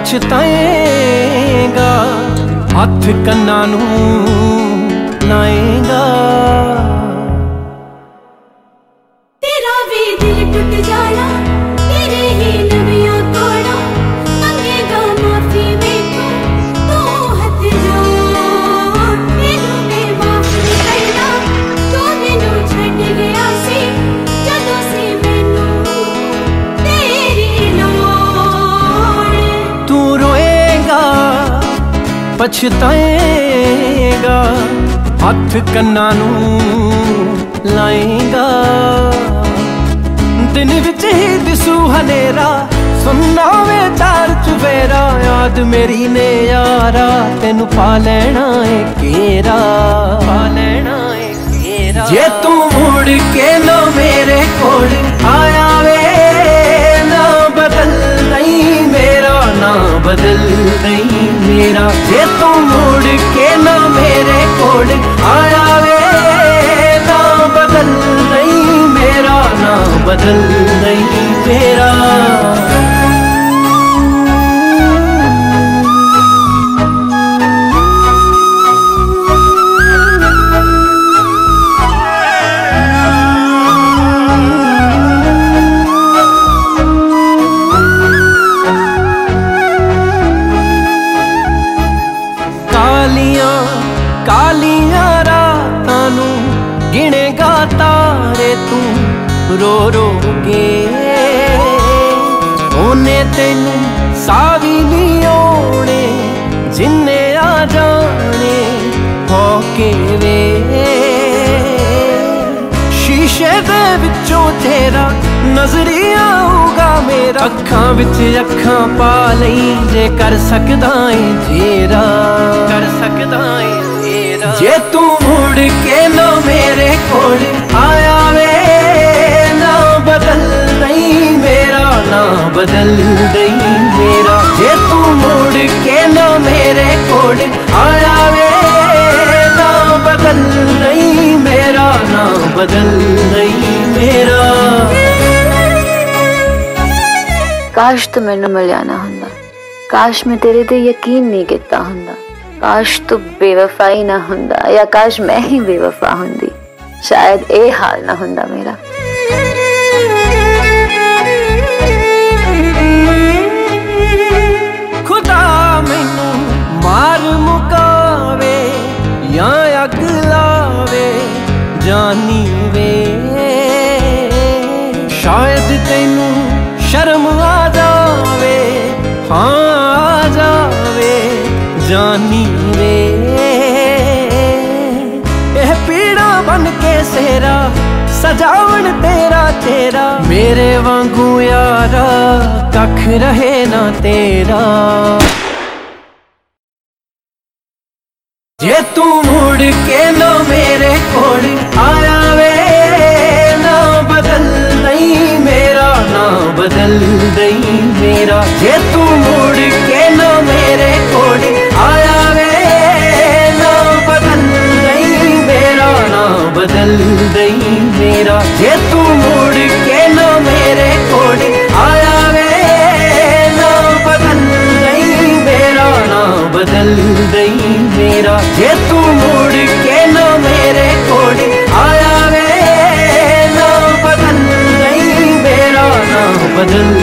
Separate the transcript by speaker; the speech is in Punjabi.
Speaker 1: ਪਛਤਾਏਗਾ ਹੱਥ ਕੰਨਾਂ ਨੂੰ ਲਾਏਗਾ। ਪਛਤਾਏਗਾ, ਹੱਥ ਕੰਨਾਂ ਨੂੰ ਲਾਏਗਾ। ਦਿਨ ਵਿੱਚ ਹੀ ਦਿਸੂ ਹਨੇਰਾ, ਸੁਣਨਾ ਵੇ ਤਾਰ ਚੁਵੇਰਾ ਯਾਦ ਮੇਰੀ ਨੇ ਯਾਰਾ, ਤੈਨੂੰ ਪਾ ਲੈਣਾ ਏ ਕੇਰਾ ਪਾ ਲੈਣਾ ਏ ਕੇਰਾ ਜੇ ਤੂੰ ਮੁੜ ਕੇ ਨਾ ਮੇਰੇ ਕੋਲ ਆਇਆ ਵੇ ਨਾ ਬਦਲ ਨਹੀਂ ਮੇਰਾ, ਨਾ ਬਦਲ ਨਹੀਂ ਮੇਰਾ। ਜੇ ਤੂੰ ਮੁੜ ਕੇ ਨਾ ਮੇਰੇ ਕੋਲ ਆਇਆ ਵੇ ਨਾ ਬਦਲ ਨਹੀਂ ਮੇਰਾ ਨਾ ਬਦਲ। ਗਿਣੇਗਾ ਤਾਰੇ ਤੂੰ ਰੋ ਰੋ ਕੇ। ਉਹਨੇ ਤੈਨੂੰ ਸਾਵੀ ਨਹੀਂ ਆਉਣੇ ਜਿੰਨੇ ਆ ਜਾਣੇ ਹੋ ਕੇ ਵੇ। ਸ਼ੀਸ਼ੇ ਦੇ ਵਿੱਚੋਂ ਤੇਰਾ ਨਜ਼ਰੀ ਆਊਗਾ ਮੇਰਾ। ਅੱਖਾਂ ਵਿੱਚ ਅੱਖਾਂ ਪਾ ਲਈ ਜੇ ਕਰ ਸਕਦਾ ਏ ਤੇਰਾ। ਕਰ ਸਕਦਾ ਏ ਤੇਰਾ। ਮੇਰੇ ਕੋਲ ਆਇਆ ਵੇ ਨਾ ਬਦਲ ਨਹੀਂ ਮੇਰਾ ਨਾ ਬਦਲ ਨਹੀਂ ਮੇਰਾ ਜੇ ਤੂੰ ਮੁੜ ਕੇ ਨਾ ਮੇਰੇ ਕੋਲ ਆਇਆ ਵੇ ਨਾ ਬਦਲ ਨਹੀਂ ਮੇਰਾ ਨਾ ਬਦਲ ਨਹੀਂ ਮੇਰਾ
Speaker 2: ਕਾਸ਼ ਤੂੰ ਮੈਨੂੰ ਮਿਲਿਆ ਨਾ ਹੁੰਦਾ ਕਾਸ਼ ਮੈਂ ਤੇਰੇ ਤੇ ਯਕੀਨ ਨਹੀਂ ਕੀਤਾ ਹੁੰਦਾ ਕਾਸ਼ ਤੂੰ ਬੇਵਫਾਈ ਨਾ ਹੁੰਦਾ ਜਾਂ ਕਾਸ਼ ਮੈਂ ਹੀ ਬੇਵਫਾ ਹੁੰਦੀ ਸ਼ਾਇਦ ਇਹ ਹਾਲ ਨਾ ਹੁੰਦਾ ਮੇਰਾ।
Speaker 1: ਖੁਦਾ ਮੈਨੂੰ ਮਾਰ ਮੁਕਾਵੇ, ਜਾਂ ਅੱਗ ਲਾਵੇ, ਜਾਨੀ ਵੇ। ਸ਼ਾਇਦ ਤੈਨੂੰ ਸ਼ਰਮ ਆ ਜਾਵੇ, ਹਾਂ ਆ ਜਾਵੇ, ਜਾਨੀ ਸਜਾਵਣ ਤੇਰਾ ਤੇਰਾ। ਮੇਰੇ ਵਾਂਗੂ ਯਾਰਾ, ਕੱਖ ਰਹੇ ਨਾ ਤੇਰਾ। ਜੇ ਤੂੰ ਮੁੜ ਕੇ ਨਾ ਮੇਰੇ ਕੋਲ ਆਇਆ ਵੇ, ਨਾ ਬਦਲ ਨਹੀਂ ਮੇਰਾ, ਨਾ ਬਦਲ ਨਹੀਂ ਮੇਰਾ। ਜੇ ਮੇਰਾ ਜੇ ਤੂੰ ਮੁੜ ਕੇ ਨਾ ਮੇਰੇ ਕੋਲ ਆਇਆ ਵੇ ਨਾ ਬਦਲ ਨਹੀਂ ਮੇਰਾ ਨਾ ਬਦਲ ਨਹੀਂ ਮੇਰਾ ਜੇ ਤੂੰ ਮੁੜ ਕੇ ਨਾ ਮੇਰੇ ਕੋਲ ਆਇਆ ਵੇ ਨਾ ਬਦਲ ਨਹੀਂ ਮੇਰਾ ਨਾ ਬਦਲ